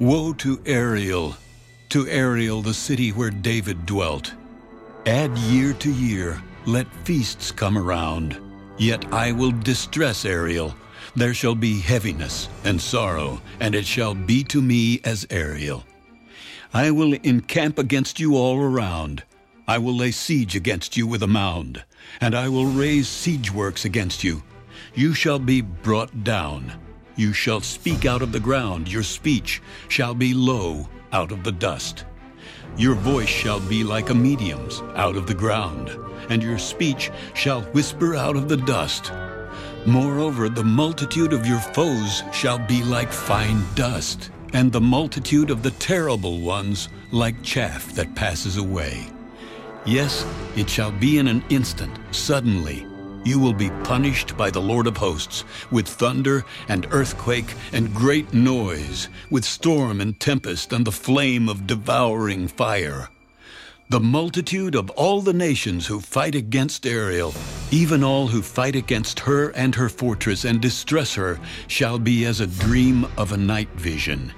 Woe to Ariel, to Ariel, the city where David dwelt. Add year to year, let feasts come around. Yet I will distress Ariel. There shall be heaviness and sorrow, and it shall be to me as Ariel. I will encamp against you all around. I will lay siege against you with a mound, and I will raise siege works against you. You shall be brought down. You shall speak out of the ground. Your speech shall be low out of the dust. Your voice shall be like a medium's out of the ground, and your speech shall whisper out of the dust. Moreover, the multitude of your foes shall be like fine dust, and the multitude of the terrible ones like chaff that passes away. Yes, it shall be in an instant, suddenly. You will be punished by the Lord of hosts, with thunder and earthquake and great noise, with storm and tempest and the flame of devouring fire. The multitude of all the nations who fight against Ariel, even all who fight against her and her fortress and distress her, shall be as a dream of a night vision.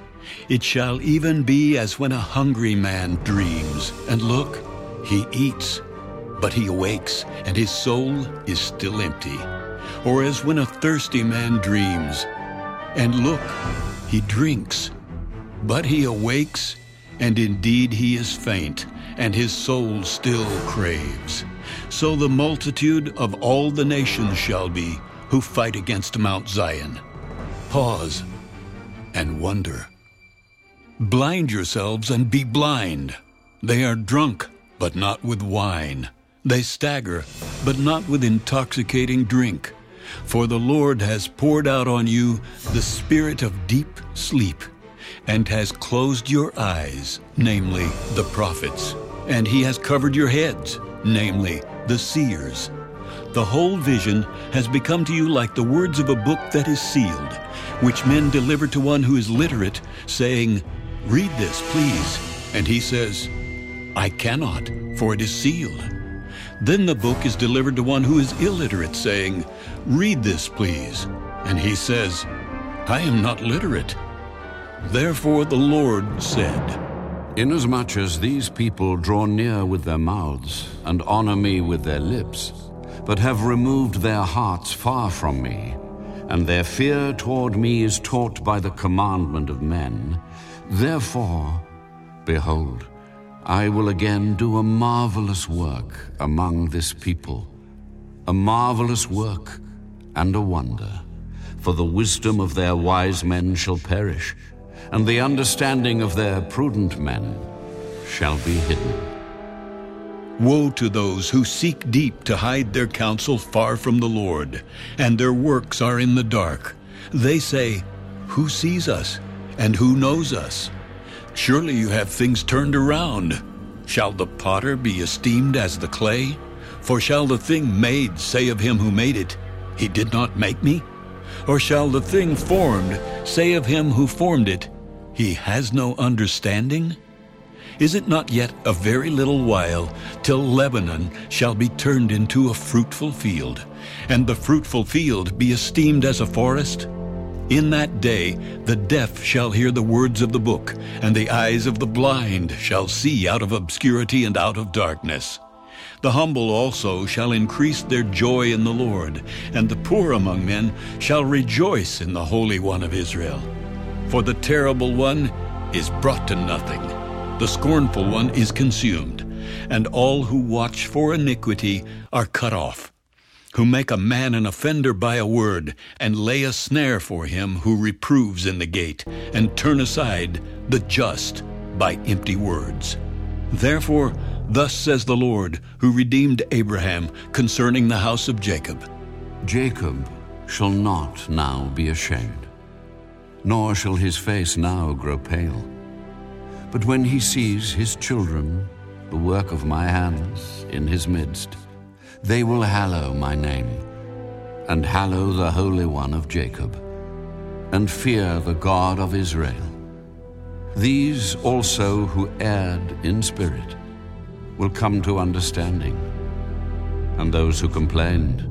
It shall even be as when a hungry man dreams, and look, he eats, but he awakes, and his soul is still empty. Or as when a thirsty man dreams, and look, he drinks, but he awakes, and indeed he is faint, and his soul still craves. So the multitude of all the nations shall be who fight against Mount Zion. Pause and wonder. Blind yourselves and be blind. They are drunk but not with wine. They stagger, but not with intoxicating drink. For the Lord has poured out on you the spirit of deep sleep, and has closed your eyes, namely, the prophets, and he has covered your heads, namely, the seers. The whole vision has become to you like the words of a book that is sealed, which men deliver to one who is literate, saying, Read this, please. And he says, I cannot, for it is sealed. Then the book is delivered to one who is illiterate, saying, Read this, please. And he says, I am not literate. Therefore the Lord said, Inasmuch as these people draw near with their mouths, and honor me with their lips, but have removed their hearts far from me, and their fear toward me is taught by the commandment of men, therefore, behold, I will again do a marvelous work among this people, a marvelous work and a wonder. For the wisdom of their wise men shall perish, and the understanding of their prudent men shall be hidden. Woe to those who seek deep to hide their counsel far from the Lord, and their works are in the dark. They say, Who sees us, and who knows us? Surely you have things turned around. Shall the potter be esteemed as the clay? For shall the thing made say of him who made it, He did not make me? Or shall the thing formed say of him who formed it, He has no understanding? Is it not yet a very little while till Lebanon shall be turned into a fruitful field, and the fruitful field be esteemed as a forest? In that day the deaf shall hear the words of the book, and the eyes of the blind shall see out of obscurity and out of darkness. The humble also shall increase their joy in the Lord, and the poor among men shall rejoice in the Holy One of Israel. For the terrible one is brought to nothing, the scornful one is consumed, and all who watch for iniquity are cut off who make a man an offender by a word, and lay a snare for him who reproves in the gate, and turn aside the just by empty words. Therefore, thus says the Lord, who redeemed Abraham concerning the house of Jacob Jacob shall not now be ashamed, nor shall his face now grow pale. But when he sees his children, the work of my hands, in his midst, they will hallow my name, and hallow the Holy One of Jacob, and fear the God of Israel. These also who erred in spirit will come to understanding, and those who complained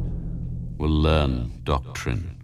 will learn doctrine.